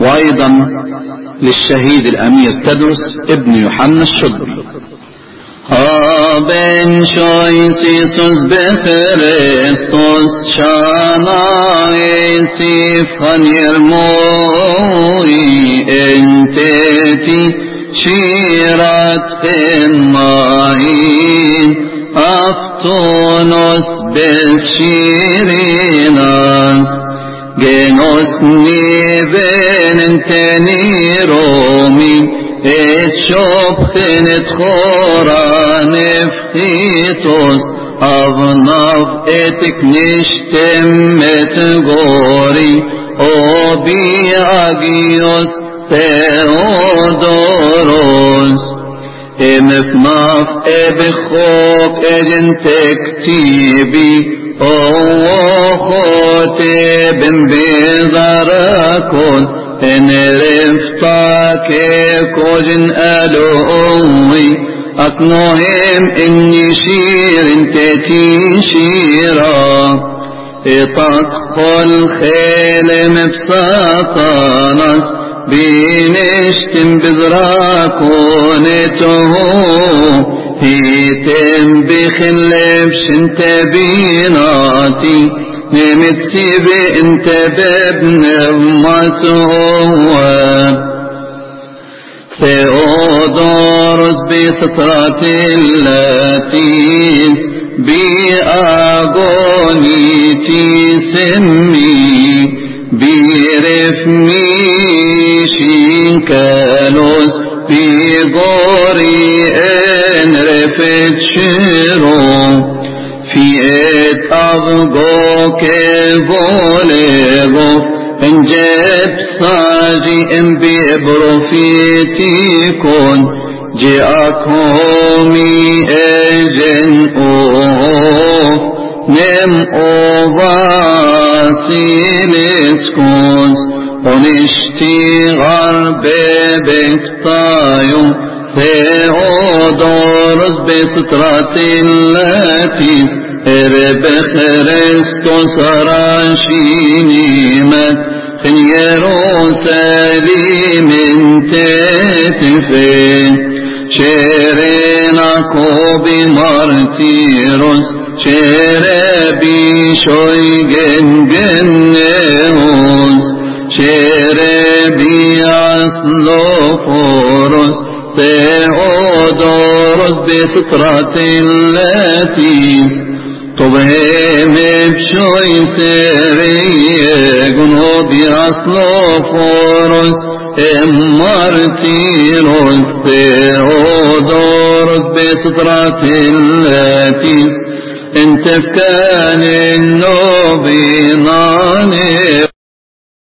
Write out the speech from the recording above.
وأيضا للشهيد الأمير تدرس ابن يوحنا الشضري Haben scheußisus Christus shana esif hanir moi enteti shirat main aftonos beshirinas genos niven enteni romi et shopchen et choran eftitos avnav et knishtem et gori obi agios theodoros emefnaf ebechok egen tektibi o khotebem bezarakon en رفتا كوجن ألوي أكنوهم إني شير تتي شيرا تدخل خيل مبسطانس بينشتم بذراكونته هيتم بخلفش انت بيناتي نمتي بإنت بابن مسوى ثيودورس بسطرة اللاتيس بأغوني تسمي برفمي شينكالوس بغوري أن رفت شيرو. في ات افغو كفوليغو انجب ساجي ام ببروفيتيكون جاكومي اجن اوف نم اوفاسيلسكوس ونشتغل ببكتايو ثيودورس بسترة اللاتي ارب خريستوس راشينيمت خن يروساليم تتفين شيرينا كوبي مارتيروس شيربي شويجن جنهوس شيربي أصلوفوروس ثيودوروس بسترة التي طبهم بشوي سرية جنوبي أصلوفوروس مارتيروس ثيودوروس بسترة التي انت كان النوبي نار